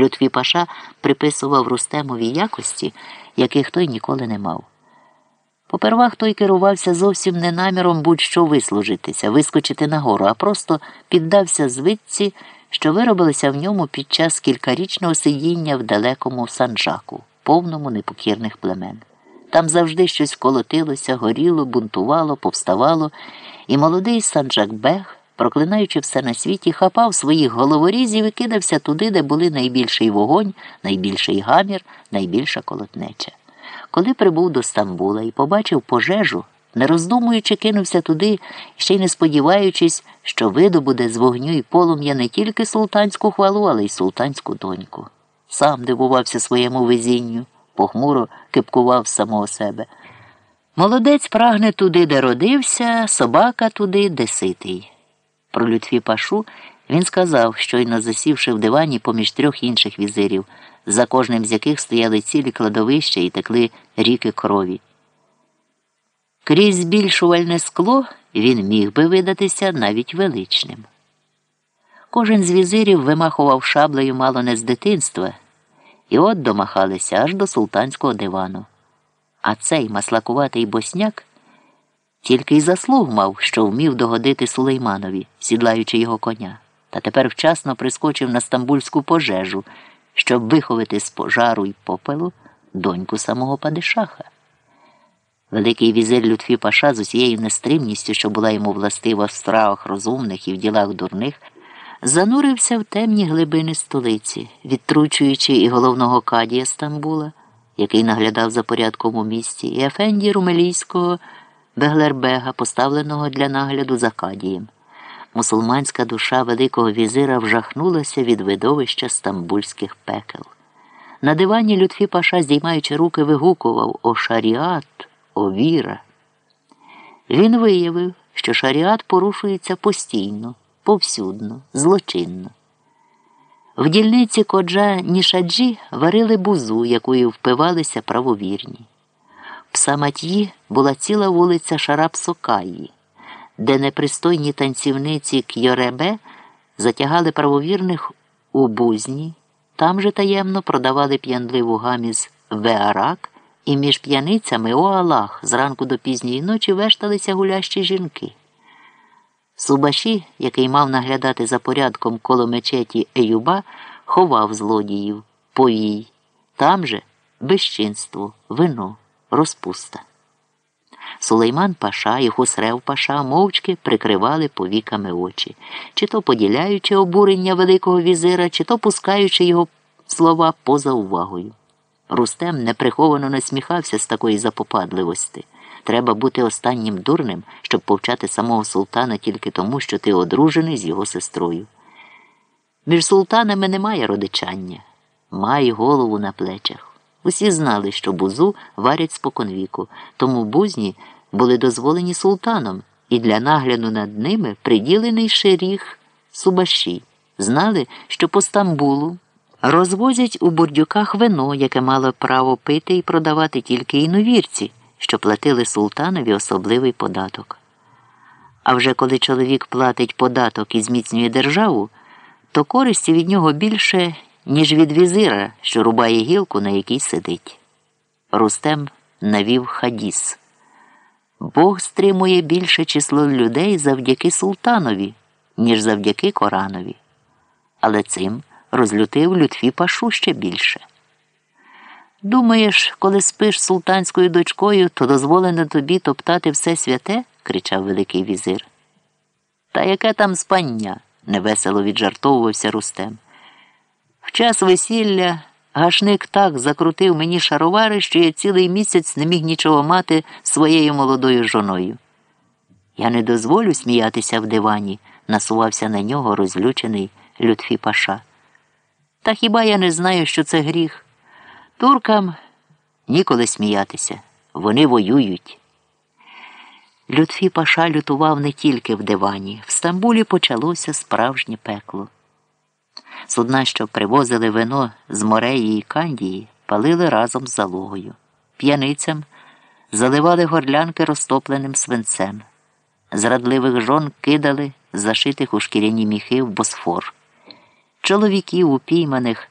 Лютфі Паша приписував Рустемові якості, яких той ніколи не мав. Попервах той керувався зовсім не наміром будь-що вислужитися, вискочити нагору, а просто піддався звидці, що виробилися в ньому під час кількарічного сидіння в далекому санджаку, повному непокірних племен. Там завжди щось колотилося, горіло, бунтувало, повставало, і молодий санджак Бег, проклинаючи все на світі, хапав своїх головорізів і кидався туди, де були найбільший вогонь, найбільший гамір, найбільша колотнеча. Коли прибув до Стамбула і побачив пожежу, не роздумуючи, кинувся туди, ще й не сподіваючись, що видобуде з вогню і полум'я не тільки султанську хвалу, але й султанську доньку. Сам дивувався своєму везінню, похмуро кипкував самого себе. Молодець прагне туди, де родився, собака туди, де ситий. Про Лютфі Пашу він сказав, щойно засівши в дивані поміж трьох інших візирів, за кожним з яких стояли цілі кладовища і текли ріки крові. Крізь збільшувальне скло він міг би видатися навіть величним. Кожен з візирів вимахував шаблею мало не з дитинства, і от домахалися аж до султанського дивану. А цей маслакуватий босняк тільки й заслуг мав, що вмів догодити сулейманові, сідлаючи його коня, та тепер вчасно прискочив на стамбульську пожежу, щоб виховати з пожару й попелу доньку самого падишаха. Великий візир Лютфі Паша з усією нестримністю, що була йому властива в стравах розумних і в ділах дурних, занурився в темні глибини столиці, відтручуючи і головного кадія Стамбула, який наглядав за порядком у місті, і Ефенді Румелійського Беглербега, поставленого для нагляду за кадієм. Мусульманська душа Великого візира вжахнулася від видовища стамбульських пекел. На дивані Лютфі Паша, здіймаючи руки, вигукував О шаріат, о віра. Він виявив, що шаріат порушується постійно, повсюдно, злочинно. В дільниці коджа Нішаджі варили бузу, якою впивалися правовірні. В Самат'ї була ціла вулиця Шарап-Сокаї, де непристойні танцівниці Кьоребе затягали правовірних у бузні, там же таємно продавали п'янливу гаміз Веарак, і між п'яницями о Аллах зранку до пізньої ночі вешталися гулящі жінки. Субаші, який мав наглядати за порядком коло мечеті Еюба, ховав злодіїв, повій, там же безчинство, вино, розпуста. Сулейман Паша і Хусрев Паша мовчки прикривали повіками очі, чи то поділяючи обурення Великого візира, чи то пускаючи його слова поза увагою. Рустем неприховано насміхався з такої запопадливості. Треба бути останнім дурним, щоб повчати самого султана тільки тому, що ти одружений з його сестрою. Між султанами немає родичання, має голову на плечах. Усі знали, що бузу варять споконвіку, тому бузні були дозволені султаном, і для нагляду над ними приділений шеріг Субаші. Знали, що по Стамбулу розвозять у бурдюках вино, яке мало право пити і продавати тільки іновірці, що платили султанові особливий податок. А вже коли чоловік платить податок і зміцнює державу, то користі від нього більше ніж від візира, що рубає гілку, на якій сидить. Рустем навів хадіс. Бог стримує більше число людей завдяки султанові, ніж завдяки Коранові. Але цим розлютив Лютфі Пашу ще більше. Думаєш, коли спиш султанською дочкою, то дозволено тобі топтати все святе? кричав Великий візир. Та яке там спання? невесело віджартовувався Рустем. Час весілля гашник так закрутив мені шаровари, що я цілий місяць не міг нічого мати своєю молодою жоною. Я не дозволю сміятися в дивані, насувався на нього розлючений Лютфі Паша. Та хіба я не знаю, що це гріх? Туркам ніколи сміятися, вони воюють. Лютфі Паша лютував не тільки в дивані. В Стамбулі почалося справжнє пекло. Судна, що привозили вино з Мореї і Кандії, палили разом з залогою. П'яницям заливали горлянки розтопленим свинцем. Зрадливих жон кидали, зашитих у шкіряні міхи в босфор. Чоловіків, упійманих